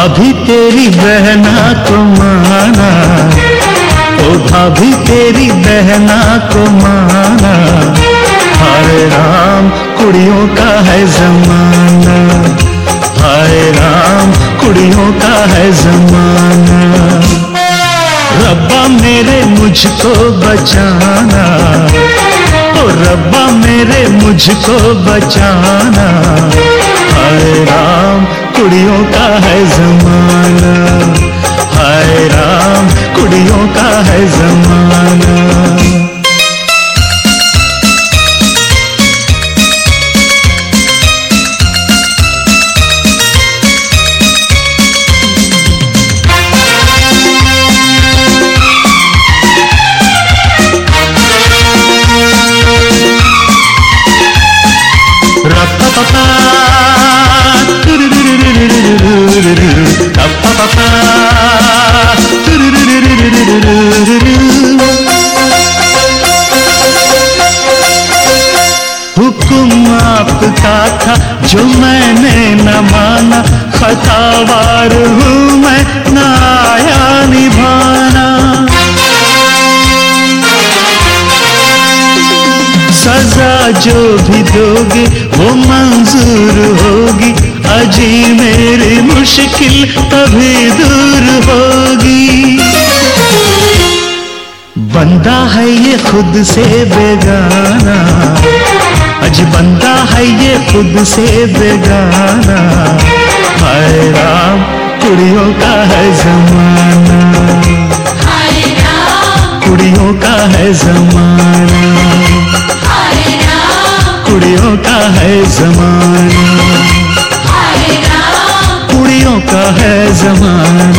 भाभी तेरी बहना को माना। ओ भाभी तेरी बहना को माना। हरे राम, कुड़ियों का है जमाना। हाय राम, कुड़ियों का है जमाना। रब्बा मेरे मुझको बचाना। ओ रब्बा मेरे मुझको बचाना। हाय राम कुड़ियों का है जमाना। हाय राम कुड़ियों का है जमाना। न माना खतावार हूँ मैं न आया निभाना सजा जो भी दोगे, वो मंजूर होगी। अजी मेरी मुश्किल तभी दूर होगी। बंदा है ये खुद से बेगाना। अज बंदा है ये खुद से बेगाना। हाय राम कुड़ियों का है जमाना। हाय राम। कुड़ियों का है जमाना। हाय राम। कुड़ियों का है जमाना। हाय राम। कुड़ियों का है जमाना।